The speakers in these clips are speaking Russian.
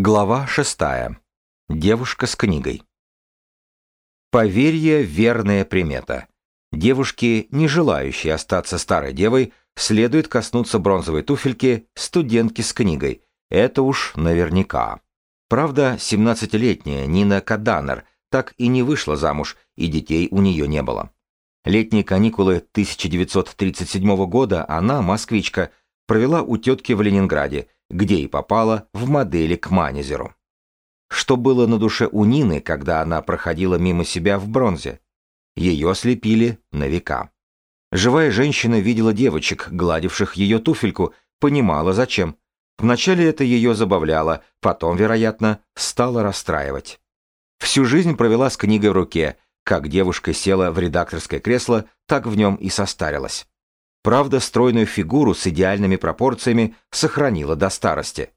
Глава шестая. Девушка с книгой. Поверье – верная примета. Девушке, не желающей остаться старой девой, следует коснуться бронзовой туфельки студентки с книгой. Это уж наверняка. Правда, 17-летняя Нина Каданер так и не вышла замуж, и детей у нее не было. Летние каникулы 1937 года она, москвичка, провела у тетки в Ленинграде – где и попала в модели к Манезеру. Что было на душе у Нины, когда она проходила мимо себя в бронзе? Ее слепили на века. Живая женщина видела девочек, гладивших ее туфельку, понимала зачем. Вначале это ее забавляло, потом, вероятно, стало расстраивать. Всю жизнь провела с книгой в руке, как девушка села в редакторское кресло, так в нем и состарилась. Правда, стройную фигуру с идеальными пропорциями сохранила до старости.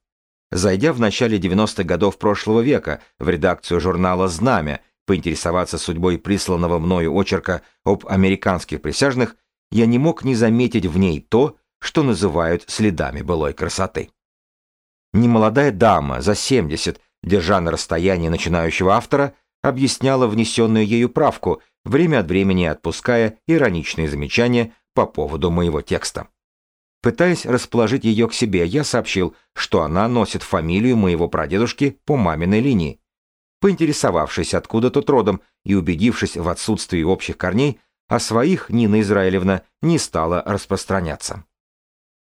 Зайдя в начале 90-х годов прошлого века в редакцию журнала «Знамя» поинтересоваться судьбой присланного мною очерка об американских присяжных, я не мог не заметить в ней то, что называют следами былой красоты. Немолодая дама за 70, держа на расстоянии начинающего автора, объясняла внесенную ею правку, время от времени отпуская ироничные замечания по поводу моего текста. Пытаясь расположить ее к себе, я сообщил, что она носит фамилию моего прадедушки по маминой линии. Поинтересовавшись, откуда тот родом, и убедившись в отсутствии общих корней, о своих Нина Израилевна не стала распространяться.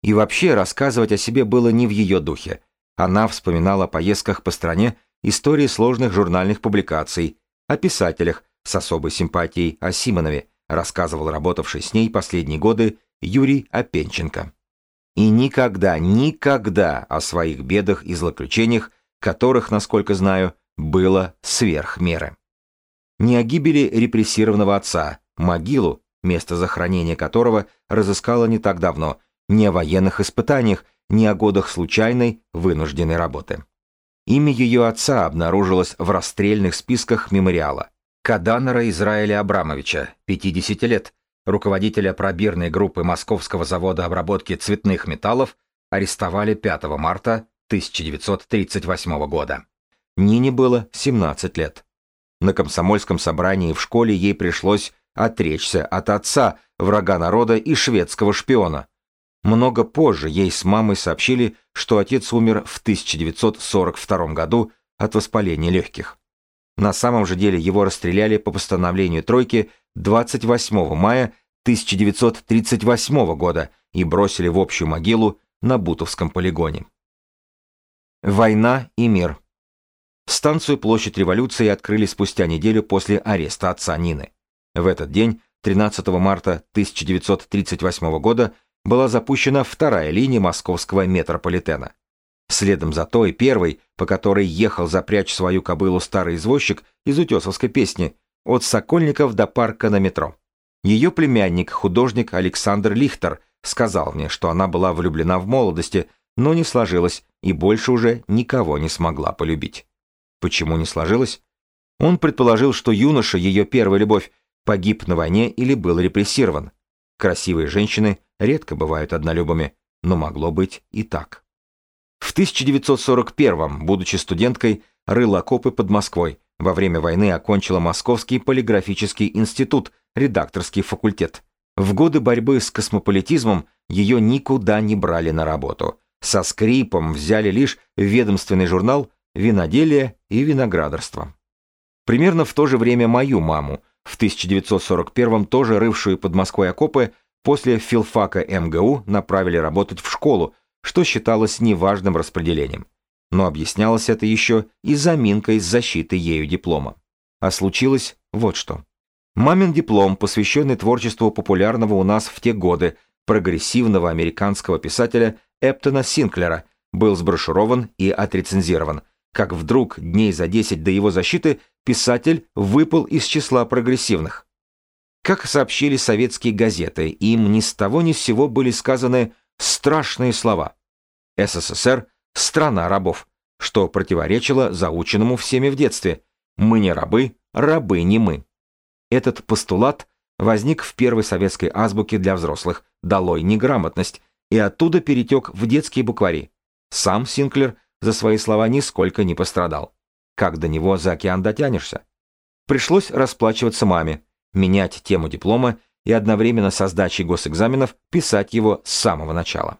И вообще рассказывать о себе было не в ее духе. Она вспоминала о поездках по стране, истории сложных журнальных публикаций, о писателях с особой симпатией о Симонове, рассказывал работавший с ней последние годы Юрий Опенченко. И никогда, никогда о своих бедах и злоключениях, которых, насколько знаю, было сверх меры. Не о гибели репрессированного отца, могилу, место захоронения которого разыскала не так давно, не о военных испытаниях, не о годах случайной, вынужденной работы. Имя ее отца обнаружилось в расстрельных списках мемориала. Каданера Израиля Абрамовича, 50 лет, руководителя пробирной группы Московского завода обработки цветных металлов, арестовали 5 марта 1938 года. Нине было 17 лет. На комсомольском собрании в школе ей пришлось отречься от отца, врага народа и шведского шпиона. Много позже ей с мамой сообщили, что отец умер в 1942 году от воспаления легких. На самом же деле его расстреляли по постановлению тройки 28 мая 1938 года и бросили в общую могилу на Бутовском полигоне. Война и мир. Станцию Площадь Революции открыли спустя неделю после ареста отца Нины. В этот день, 13 марта 1938 года, была запущена вторая линия московского метрополитена. Следом за той первой, по которой ехал запрячь свою кобылу старый извозчик из утесовской песни «От Сокольников до парка на метро». Ее племянник, художник Александр Лихтер, сказал мне, что она была влюблена в молодости, но не сложилась и больше уже никого не смогла полюбить. Почему не сложилось? Он предположил, что юноша, ее первая любовь, погиб на войне или был репрессирован. Красивые женщины редко бывают однолюбами, но могло быть и так. В 1941-м, будучи студенткой, рыла окопы под Москвой. Во время войны окончила Московский полиграфический институт, редакторский факультет. В годы борьбы с космополитизмом ее никуда не брали на работу. Со скрипом взяли лишь ведомственный журнал «Виноделие и виноградарство». Примерно в то же время мою маму, в 1941-м тоже рывшую под Москвой окопы, после филфака МГУ направили работать в школу, что считалось неважным распределением. Но объяснялось это еще и заминкой с защитой ею диплома. А случилось вот что. Мамин диплом, посвященный творчеству популярного у нас в те годы прогрессивного американского писателя Эптона Синклера, был сброшурован и отрецензирован, как вдруг дней за 10 до его защиты писатель выпал из числа прогрессивных. Как сообщили советские газеты, им ни с того ни с сего были сказаны страшные слова. СССР – страна рабов, что противоречило заученному всеми в детстве «мы не рабы, рабы не мы». Этот постулат возник в первой советской азбуке для взрослых «Долой неграмотность» и оттуда перетек в детские буквари. Сам Синклер за свои слова нисколько не пострадал. Как до него за океан дотянешься? Пришлось расплачиваться маме, менять тему диплома и одновременно со сдачей госэкзаменов писать его с самого начала.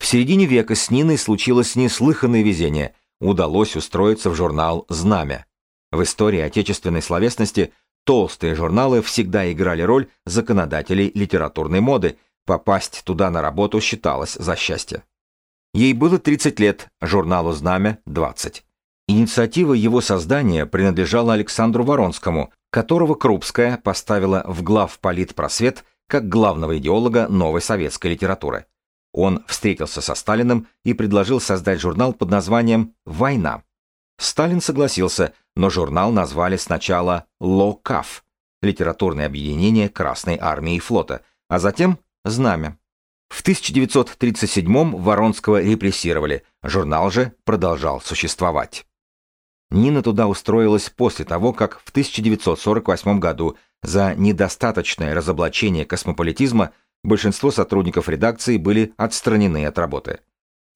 В середине века с Ниной случилось неслыханное везение. Удалось устроиться в журнал «Знамя». В истории отечественной словесности толстые журналы всегда играли роль законодателей литературной моды, попасть туда на работу считалось за счастье. Ей было 30 лет, журналу «Знамя» 20. Инициатива его создания принадлежала Александру Воронскому, которого Крупская поставила в глав политпросвет как главного идеолога новой советской литературы. Он встретился со Сталиным и предложил создать журнал под названием «Война». Сталин согласился, но журнал назвали сначала «Локав» — литературное объединение Красной армии и флота, а затем «Знамя». В 1937-м Воронского репрессировали, журнал же продолжал существовать. Нина туда устроилась после того, как в 1948 году за недостаточное разоблачение космополитизма большинство сотрудников редакции были отстранены от работы.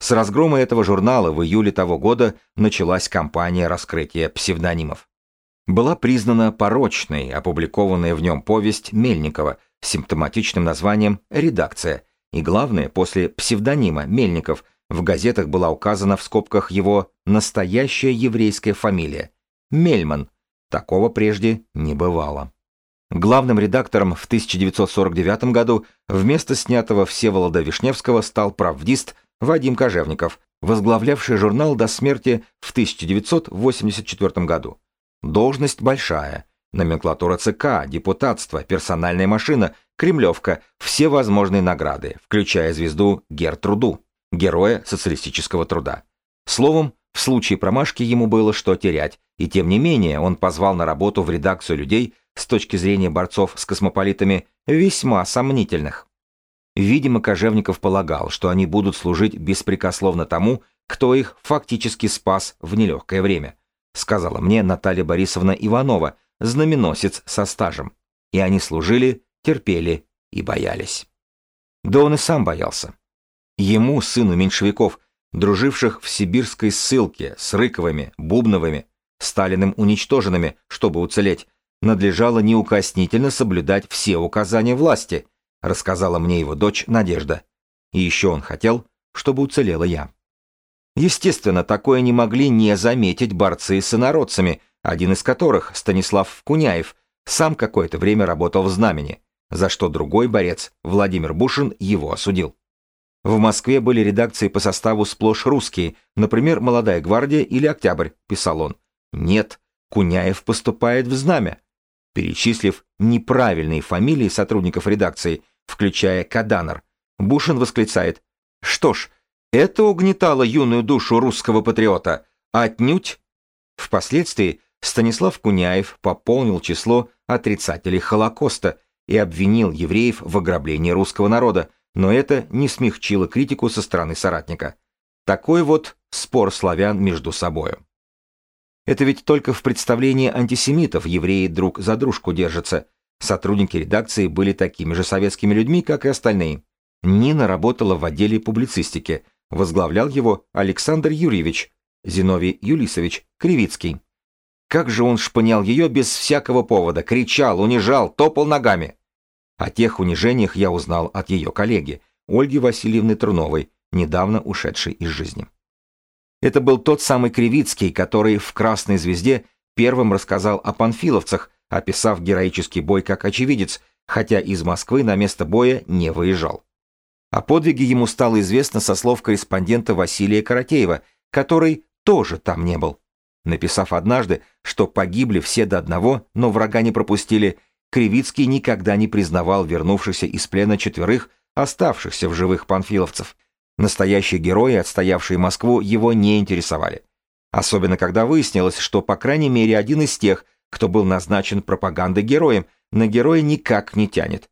С разгрома этого журнала в июле того года началась кампания раскрытия псевдонимов. Была признана порочной опубликованная в нем повесть Мельникова с симптоматичным названием «Редакция», и главное, после псевдонима Мельников в газетах была указана в скобках его настоящая еврейская фамилия – Мельман. Такого прежде не бывало. Главным редактором в 1949 году вместо снятого Всеволода Вишневского стал правдист Вадим Кожевников, возглавлявший журнал до смерти в 1984 году. Должность большая. Номенклатура ЦК, депутатство, персональная машина, кремлевка, все возможные награды, включая звезду Гертруду, героя социалистического труда. Словом, в случае промашки ему было что терять, и тем не менее он позвал на работу в редакцию людей, с точки зрения борцов с космополитами, весьма сомнительных. Видимо, Кожевников полагал, что они будут служить беспрекословно тому, кто их фактически спас в нелегкое время, сказала мне Наталья Борисовна Иванова, знаменосец со стажем. И они служили, терпели и боялись. Да он и сам боялся. Ему, сыну меньшевиков, друживших в сибирской ссылке с Рыковыми, Бубновыми, Сталиным уничтоженными, чтобы уцелеть, надлежало неукоснительно соблюдать все указания власти, рассказала мне его дочь Надежда. И еще он хотел, чтобы уцелела я. Естественно, такое не могли не заметить борцы с инородцами, один из которых, Станислав Куняев, сам какое-то время работал в «Знамени», за что другой борец, Владимир Бушин, его осудил. В Москве были редакции по составу сплошь русские, например, «Молодая гвардия» или «Октябрь», писал он. Нет, Куняев поступает в знамя. Перечислив неправильные фамилии сотрудников редакции, включая Каданер, Бушин восклицает «Что ж, это угнетало юную душу русского патриота, отнюдь». Впоследствии Станислав Куняев пополнил число отрицателей Холокоста и обвинил евреев в ограблении русского народа, но это не смягчило критику со стороны соратника. Такой вот спор славян между собою. Это ведь только в представлении антисемитов евреи друг за дружку держатся. Сотрудники редакции были такими же советскими людьми, как и остальные. Нина работала в отделе публицистики. Возглавлял его Александр Юрьевич, Зиновий Юлисович Кривицкий. Как же он шпынял ее без всякого повода, кричал, унижал, топал ногами. О тех унижениях я узнал от ее коллеги, Ольги Васильевны Труновой, недавно ушедшей из жизни. Это был тот самый Кривицкий, который в «Красной звезде» первым рассказал о панфиловцах, описав героический бой как очевидец, хотя из Москвы на место боя не выезжал. О подвиге ему стало известно со слов корреспондента Василия Каратеева, который тоже там не был. Написав однажды, что погибли все до одного, но врага не пропустили, Кривицкий никогда не признавал вернувшихся из плена четверых, оставшихся в живых панфиловцев. Настоящие герои, отстоявшие Москву, его не интересовали. Особенно когда выяснилось, что по крайней мере один из тех, кто был назначен пропагандой-героем, на героя никак не тянет.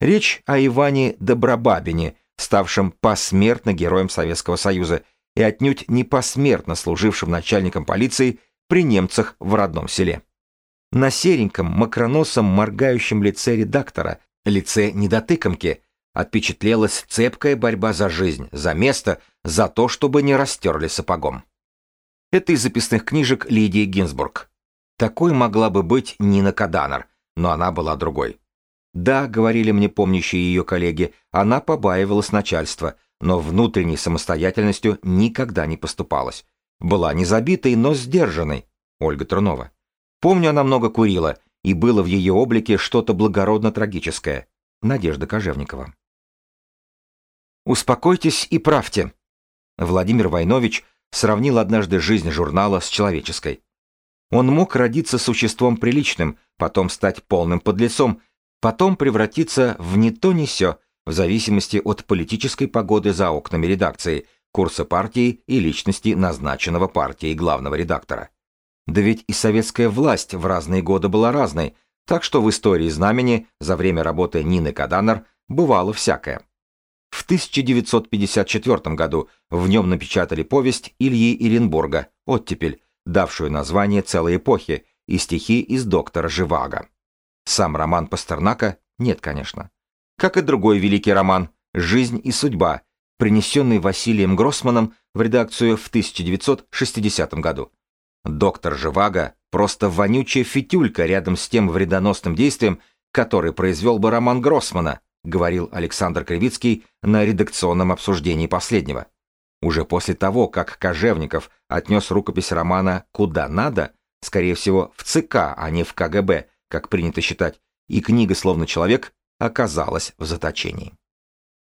Речь о Иване Добробабине, ставшем посмертно героем Советского Союза и отнюдь не посмертно служившим начальником полиции при немцах в родном селе. На сереньком, макроносом, моргающем лице редактора, лице недотыкомки, отпечатлелась цепкая борьба за жизнь, за место, за то, чтобы не растерли сапогом. Это из записных книжек Лидии Гинзбург. Такой могла бы быть Нина Каданер, но она была другой. Да, говорили мне помнящие ее коллеги, она побаивалась начальства, но внутренней самостоятельностью никогда не поступалась. Была не забитой, но сдержанной. Ольга Трунова. Помню, она много курила, и было в ее облике что-то благородно-трагическое. Надежда Кожевникова. «Успокойтесь и правьте». Владимир Войнович сравнил однажды жизнь журнала с человеческой. Он мог родиться существом приличным, потом стать полным подлецом, потом превратиться в не то ни сё, в зависимости от политической погоды за окнами редакции, курса партии и личности назначенного партией главного редактора. Да ведь и советская власть в разные годы была разной, так что в истории знамени за время работы Нины Каданер бывало всякое. В 1954 году в нем напечатали повесть Ильи Иренбурга «Оттепель», давшую название целой эпохи, и стихи из доктора Живаго. Сам роман Пастернака нет, конечно. Как и другой великий роман «Жизнь и судьба», принесенный Василием Гроссманом в редакцию в 1960 году. Доктор Живаго — просто вонючая фитюлька рядом с тем вредоносным действием, который произвел бы роман Гроссмана, говорил Александр Кривицкий на редакционном обсуждении последнего. Уже после того, как Кожевников отнес рукопись романа «Куда надо», скорее всего, в ЦК, а не в КГБ, как принято считать, и книга «Словно человек» оказалась в заточении.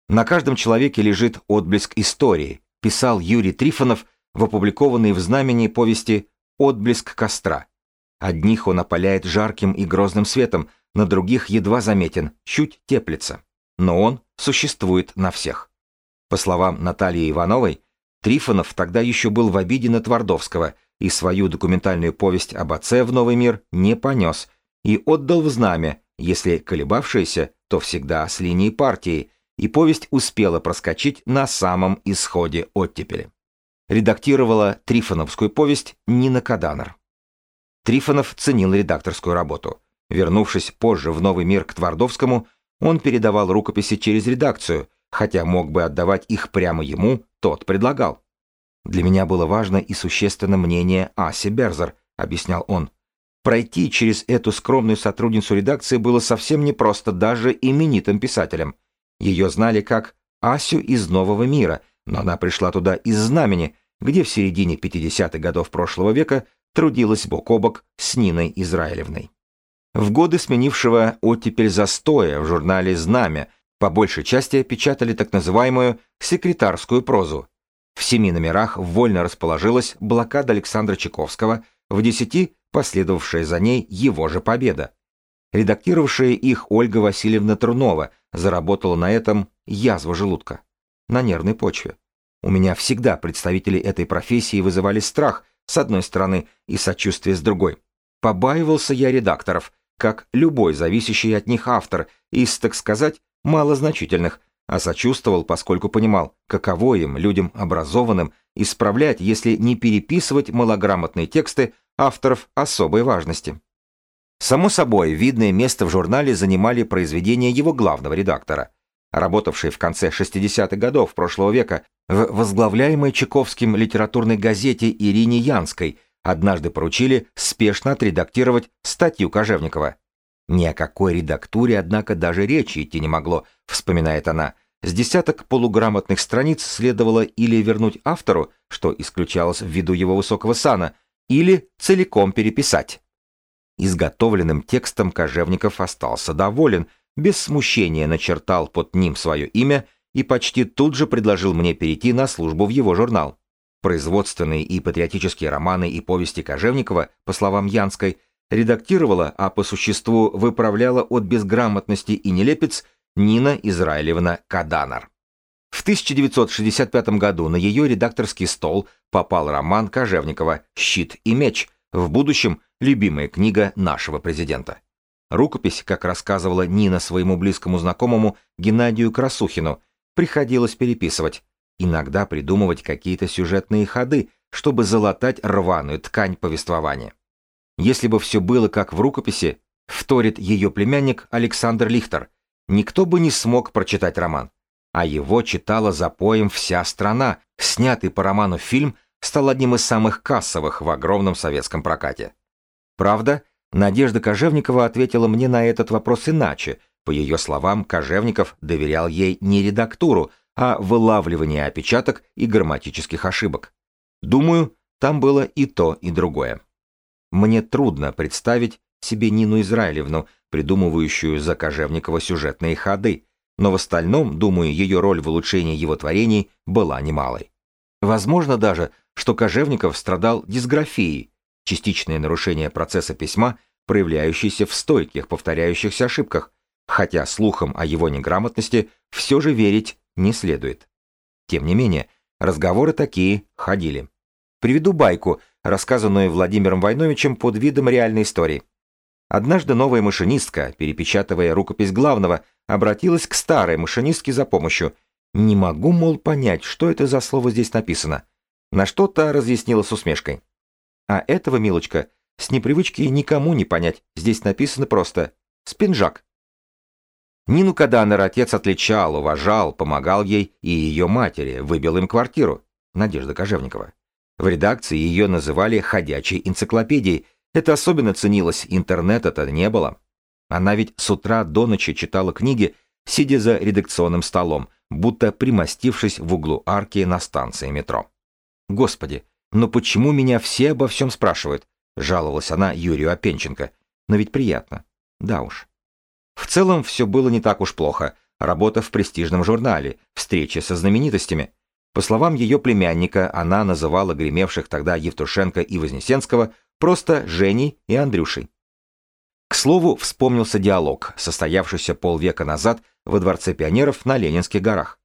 На каждом человеке лежит отблеск истории, писал Юрий Трифонов в опубликованной в знамени повести «Отблеск костра». Одних он опаляет жарким и грозным светом, на других едва заметен, чуть теплится. Но он существует на всех. По словам Натальи Ивановой, Трифонов тогда еще был в обиде на Твардовского и свою документальную повесть об отце в новый мир не понес и отдал в знамя, если колебавшееся, то всегда с линии партии, и повесть успела проскочить на самом исходе оттепели. Редактировала Трифоновскую повесть Нина Каданер. Трифонов ценил редакторскую работу. Вернувшись позже в новый мир к Твардовскому, он передавал рукописи через редакцию, хотя мог бы отдавать их прямо ему, тот предлагал. «Для меня было важно и существенно мнение Аси Берзер», — объяснял он. «Пройти через эту скромную сотрудницу редакции было совсем непросто даже именитым писателям. Ее знали как Асю из Нового мира, но она пришла туда из Знамени, где в середине 50-х годов прошлого века трудилась бок о бок с Ниной Израилевной. В годы сменившего оттепель застоя в журнале «Знамя» по большей части печатали так называемую секретарскую прозу. В семи номерах вольно расположилась блокада Александра Чайковского, в десяти последовавшая за ней его же победа. Редактировавшая их Ольга Васильевна Трунова заработала на этом язву желудка. На нервной почве. У меня всегда представители этой профессии вызывали страх, с одной стороны, и сочувствие с другой. Побаивался я редакторов, как любой зависящий от них автор, из, так сказать, малозначительных, а сочувствовал, поскольку понимал, каково им, людям образованным, исправлять, если не переписывать малограмотные тексты авторов особой важности. Само собой, видное место в журнале занимали произведения его главного редактора, работавший в конце 60-х годов прошлого века в возглавляемой Чайковским литературной газете Ирине Янской, однажды поручили спешно отредактировать статью Кожевникова. Ни о какой редактуре, однако, даже речи идти не могло, вспоминает она. С десяток полуграмотных страниц следовало или вернуть автору, что исключалось ввиду его высокого сана, или целиком переписать. Изготовленным текстом Кожевников остался доволен, без смущения начертал под ним свое имя и почти тут же предложил мне перейти на службу в его журнал. Производственные и патриотические романы и повести Кожевникова, по словам Янской, редактировала, а по существу выправляла от безграмотности и нелепец Нина Израилевна Каданар. В 1965 году на ее редакторский стол попал роман Кожевникова «Щит и меч», в будущем любимая книга нашего президента. Рукопись, как рассказывала Нина своему близкому знакомому Геннадию Красухину, приходилось переписывать, иногда придумывать какие-то сюжетные ходы, чтобы залатать рваную ткань повествования. Если бы все было как в рукописи, вторит ее племянник Александр Лихтер, никто бы не смог прочитать роман. а его читала за поем вся страна. Снятый по роману фильм стал одним из самых кассовых в огромном советском прокате. Правда, Надежда Кожевникова ответила мне на этот вопрос иначе. По ее словам, Кожевников доверял ей не редактуру, а вылавливание опечаток и грамматических ошибок. Думаю, там было и то, и другое. Мне трудно представить себе Нину Израилевну, придумывающую за Кожевникова сюжетные ходы, но в остальном, думаю, ее роль в улучшении его творений была немалой. Возможно даже, что Кожевников страдал дисграфией, частичное нарушение процесса письма, проявляющееся в стойких повторяющихся ошибках, хотя слухам о его неграмотности все же верить не следует. Тем не менее, разговоры такие ходили. Приведу байку, рассказанную Владимиром Войновичем под видом реальной истории. Однажды новая машинистка, перепечатывая рукопись главного, обратилась к старой машинистке за помощью. «Не могу, мол, понять, что это за слово здесь написано». На что то разъяснила с усмешкой. А этого, милочка, с непривычки никому не понять. Здесь написано просто «спинжак». Нину Каданер отец отличал, уважал, помогал ей и ее матери, выбил им квартиру. Надежда Кожевникова. В редакции ее называли «ходячей энциклопедией». Это особенно ценилось, интернета-то не было. Она ведь с утра до ночи читала книги, сидя за редакционным столом, будто примостившись в углу арки на станции метро. Господи, но почему меня все обо всем спрашивают? Жаловалась она Юрию Опенченко. Но ведь приятно. Да уж. В целом все было не так уж плохо. Работа в престижном журнале, встречи со знаменитостями. По словам ее племянника, она называла гремевших тогда Евтушенко и Вознесенского просто Женей и Андрюшей. К слову, вспомнился диалог, состоявшийся полвека назад во Дворце пионеров на Ленинских горах.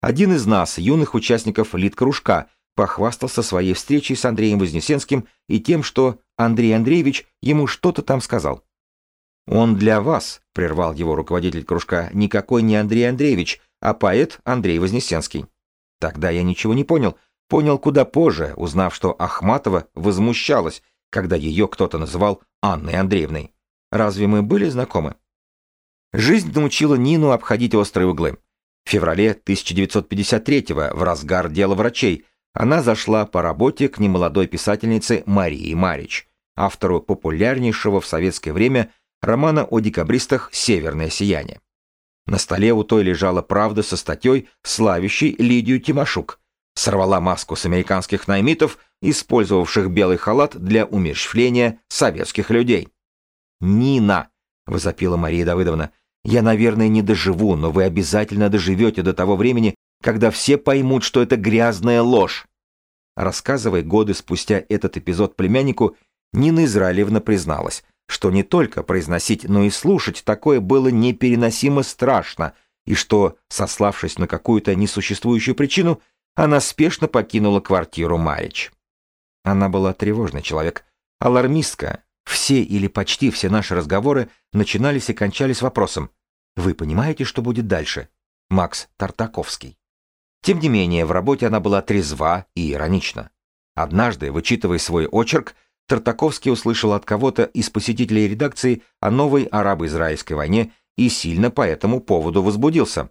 Один из нас, юных участников лид-кружка, похвастался своей встречей с Андреем Вознесенским и тем, что Андрей Андреевич ему что-то там сказал. «Он для вас», — прервал его руководитель кружка, — «никакой не Андрей Андреевич, а поэт Андрей Вознесенский». Тогда я ничего не понял, понял куда позже, узнав, что Ахматова возмущалась, когда ее кто-то называл Анной Андреевной. Разве мы были знакомы? Жизнь научила Нину обходить острые углы. В феврале 1953-го, в разгар дела врачей, она зашла по работе к немолодой писательнице Марии Марич, автору популярнейшего в советское время романа о декабристах «Северное сияние». На столе у той лежала правда со статьей, славящей Лидию Тимошук. Сорвала маску с американских наймитов, использовавших белый халат для умерщвления советских людей. «Нина!» — возопила Мария Давыдовна. «Я, наверное, не доживу, но вы обязательно доживете до того времени, когда все поймут, что это грязная ложь. Рассказывая годы спустя этот эпизод племяннику, Нина Израилевна призналась, что не только произносить, но и слушать такое было непереносимо страшно, и что, сославшись на какую-то несуществующую причину, она спешно покинула квартиру Марич. Она была тревожный человек, алармистка. Все или почти все наши разговоры начинались и кончались вопросом «Вы понимаете, что будет дальше?» Макс Тартаковский. Тем не менее, в работе она была трезва и иронична. Однажды, вычитывая свой очерк, Тартаковский услышал от кого-то из посетителей редакции о новой арабо-израильской войне и сильно по этому поводу возбудился.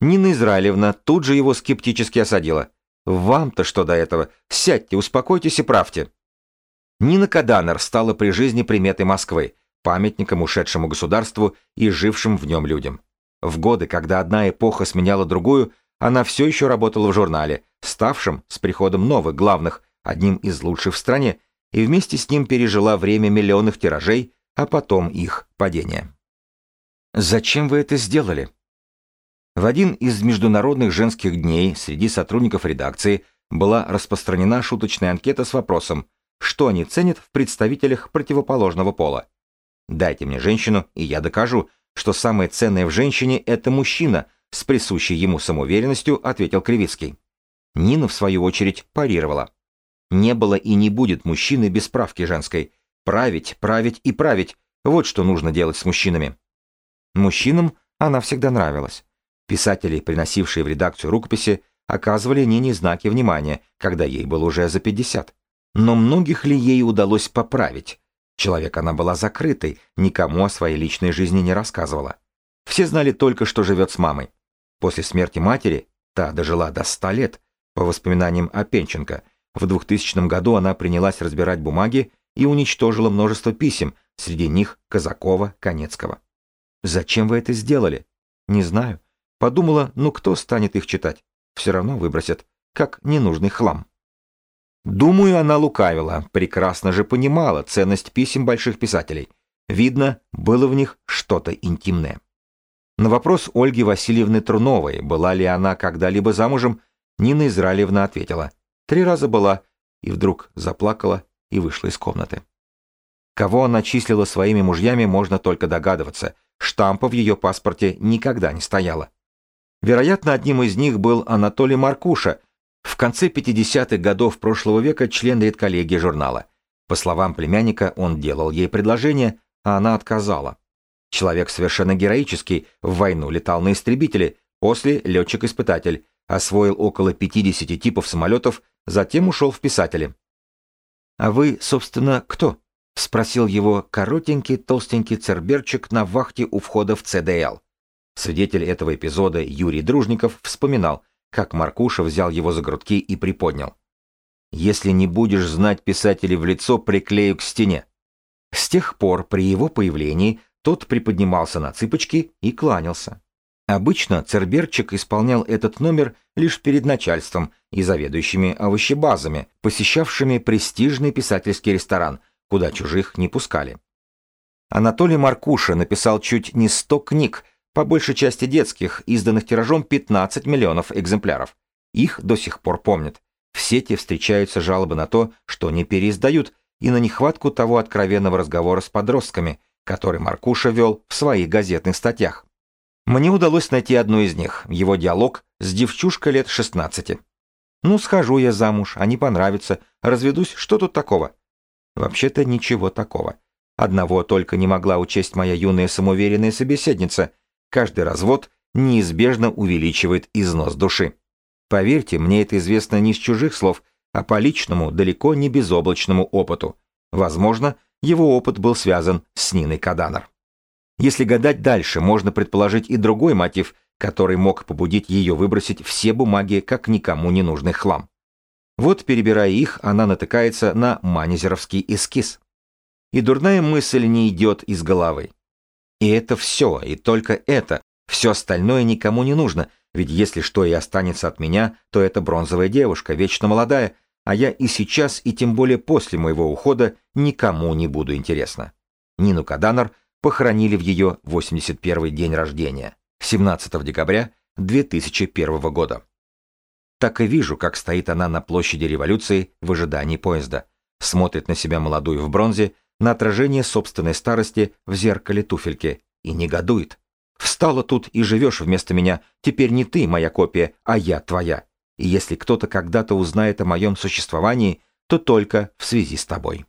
Нина Израилевна тут же его скептически осадила. «Вам-то что до этого? Сядьте, успокойтесь и правьте». Нина Каданер стала при жизни приметой Москвы, памятником ушедшему государству и жившим в нем людям. В годы, когда одна эпоха сменяла другую, она все еще работала в журнале, ставшем с приходом новых главных, одним из лучших в стране, и вместе с ним пережила время миллионных тиражей, а потом их падения. Зачем вы это сделали? В один из международных женских дней среди сотрудников редакции была распространена шуточная анкета с вопросом, что они ценят в представителях противоположного пола. Дайте мне женщину, и я докажу, что самое ценное в женщине – это мужчина, с присущей ему самоуверенностью ответил Кривицкий. Нина, в свою очередь, парировала. Не было и не будет мужчины без правки женской. Править, править и править – вот что нужно делать с мужчинами. Мужчинам она всегда нравилась. Писатели, приносившие в редакцию рукописи, оказывали Нине знаки внимания, когда ей было уже за 50. Но многих ли ей удалось поправить? Человек она была закрытой, никому о своей личной жизни не рассказывала. Все знали только, что живет с мамой. После смерти матери, та дожила до 100 лет, по воспоминаниям Опенченко, в 2000 году она принялась разбирать бумаги и уничтожила множество писем, среди них Казакова, Конецкого. «Зачем вы это сделали?» «Не знаю. Подумала, ну кто станет их читать? Все равно выбросят, как ненужный хлам». Думаю, она лукавила, прекрасно же понимала ценность писем больших писателей. Видно, было в них что-то интимное. На вопрос Ольги Васильевны Труновой, была ли она когда-либо замужем, Нина Израилевна ответила. Три раза была, и вдруг заплакала и вышла из комнаты. Кого она числила своими мужьями, можно только догадываться. Штампа в ее паспорте никогда не стояло. Вероятно, одним из них был Анатолий Маркуша, в конце 50-х годов прошлого века член редколлегии журнала. По словам племянника, он делал ей предложение, а она отказала. Человек совершенно героический, в войну летал на истребителе, после летчик-испытатель, освоил около 50 типов самолетов, затем ушел в писатели. «А вы, собственно, кто?» — спросил его коротенький толстенький церберчик на вахте у входа в ЦДЛ. Свидетель этого эпизода Юрий Дружников вспоминал, как Маркуша взял его за грудки и приподнял. «Если не будешь знать писателей в лицо, приклею к стене». С тех пор при его появлении тот приподнимался на цыпочки и кланялся. Обычно Церберчик исполнял этот номер лишь перед начальством и заведующими овощебазами, посещавшими престижный писательский ресторан, куда чужих не пускали. Анатолий Маркуша написал чуть не сто книг, по большей части детских, изданных тиражом 15 миллионов экземпляров. Их до сих пор помнят. В сети встречаются жалобы на то, что не переиздают, и на нехватку того откровенного разговора с подростками, который Маркуша вел в своих газетных статьях. Мне удалось найти одну из них, его диалог с девчушкой лет 16. «Ну, схожу я замуж, а не понравится, разведусь, что тут такого?» Вообще-то ничего такого. Одного только не могла учесть моя юная самоуверенная собеседница – Каждый развод неизбежно увеличивает износ души. Поверьте, мне это известно не с чужих слов, а по личному, далеко не безоблачному опыту. Возможно, его опыт был связан с Ниной Каданер. Если гадать дальше, можно предположить и другой мотив, который мог побудить ее выбросить все бумаги как никому не нужный хлам. Вот, перебирая их, она натыкается на манезеровский эскиз. И дурная мысль не идет из головы. И это все, и только это. Все остальное никому не нужно, ведь если что и останется от меня, то это бронзовая девушка, вечно молодая, а я и сейчас, и тем более после моего ухода никому не буду интересна. Нину Каданар похоронили в ее 81-й день рождения, 17 декабря 2001 года. Так и вижу, как стоит она на площади революции в ожидании поезда, смотрит на себя молодую в бронзе, на отражение собственной старости в зеркале туфельки и негодует. Встала тут и живешь вместо меня, теперь не ты моя копия, а я твоя. И если кто-то когда-то узнает о моем существовании, то только в связи с тобой.